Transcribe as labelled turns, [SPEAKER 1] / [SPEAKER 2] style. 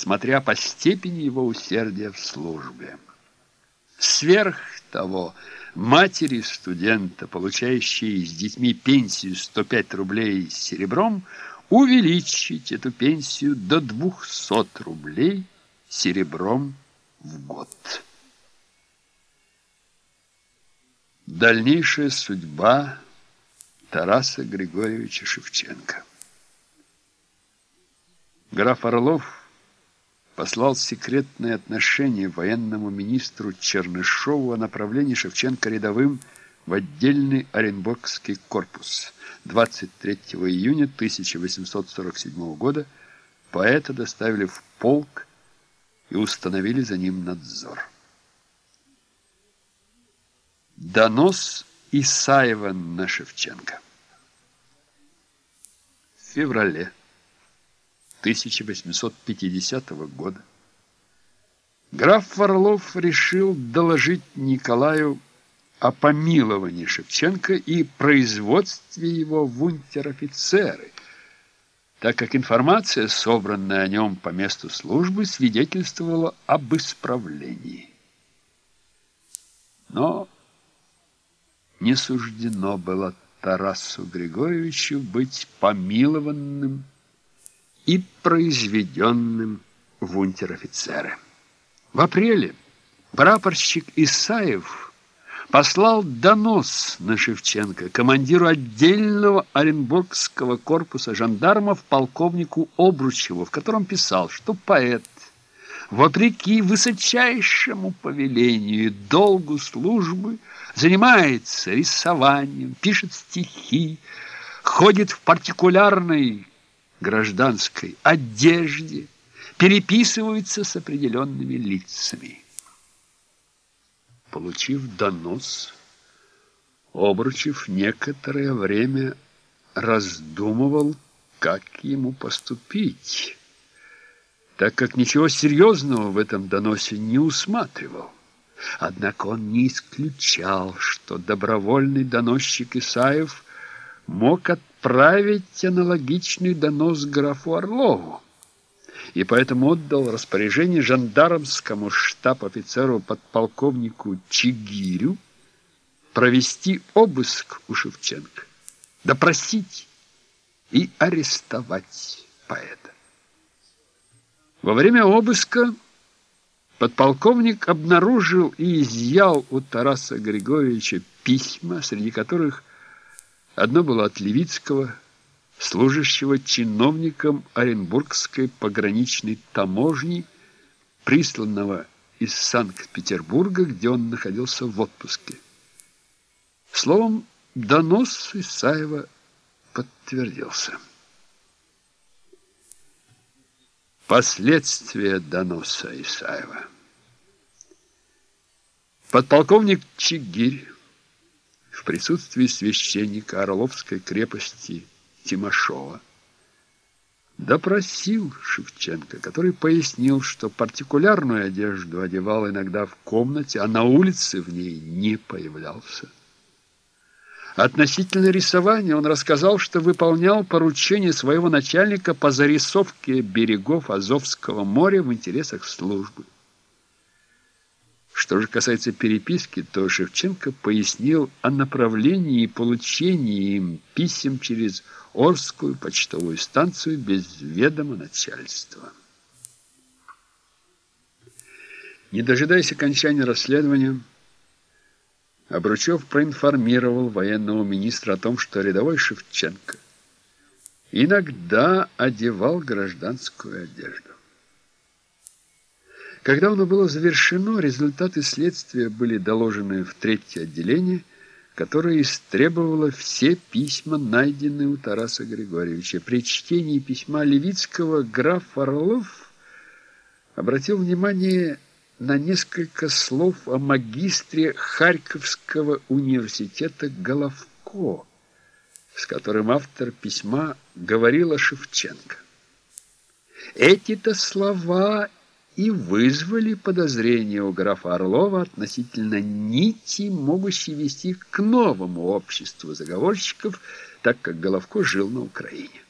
[SPEAKER 1] смотря по степени его усердия в службе. Сверх того, матери студента, получающей с детьми пенсию 105 рублей серебром, увеличить эту пенсию до 200 рублей серебром в год. Дальнейшая судьба Тараса Григорьевича Шевченко. Граф Орлов послал секретное отношение военному министру Чернышову о направлении Шевченко рядовым в отдельный Оренбургский корпус. 23 июня 1847 года поэта доставили в полк и установили за ним надзор. Донос Исаева на Шевченко. В феврале 1850 года граф Орлов решил доложить Николаю о помиловании Шевченко и производстве его в унтер-офицеры, так как информация, собранная о нем по месту службы, свидетельствовала об исправлении. Но не суждено было Тарасу Григорьевичу быть помилованным и произведенным в унтер-офицеры. В апреле прапорщик Исаев послал донос на Шевченко, командиру отдельного Оренбургского корпуса жандармов полковнику Обручеву, в котором писал, что поэт, вопреки высочайшему повелению долгу службы, занимается рисованием, пишет стихи, ходит в партикулярной гражданской одежде, переписывается с определенными лицами. Получив донос, Обручев некоторое время раздумывал, как ему поступить, так как ничего серьезного в этом доносе не усматривал. Однако он не исключал, что добровольный доносчик Исаев мог отправить аналогичный донос графу Орлову, и поэтому отдал распоряжение жандармскому штаб-офицеру подполковнику Чигирю провести обыск у Шевченко, допросить и арестовать поэта. Во время обыска подполковник обнаружил и изъял у Тараса Григорьевича письма, среди которых одно было от Левицкого, служащего чиновником Оренбургской пограничной таможни, присланного из Санкт-Петербурга, где он находился в отпуске. Словом, донос Исаева подтвердился. Последствия доноса Исаева. Подполковник Чигирь в присутствии священника Орловской крепости Тимошова допросил Шевченко, который пояснил, что партикулярную одежду одевал иногда в комнате, а на улице в ней не появлялся. Относительно рисования он рассказал, что выполнял поручение своего начальника по зарисовке берегов Азовского моря в интересах службы. Что же касается переписки, то Шевченко пояснил о направлении и получении им писем через Орскую почтовую станцию без ведома начальства. Не дожидаясь окончания расследования, Обручев проинформировал военного министра о том, что рядовой Шевченко иногда одевал гражданскую одежду. Когда оно было завершено, результаты следствия были доложены в третье отделение, которое истребовало все письма, найденные у Тараса Григорьевича. При чтении письма Левицкого граф Орлов обратил внимание на несколько слов о магистре Харьковского университета Головко, с которым автор письма говорил о Шевченко. Эти-то слова и вызвали подозрения у графа Орлова относительно нити, могущей вести к новому обществу заговорщиков, так как Головко жил на Украине.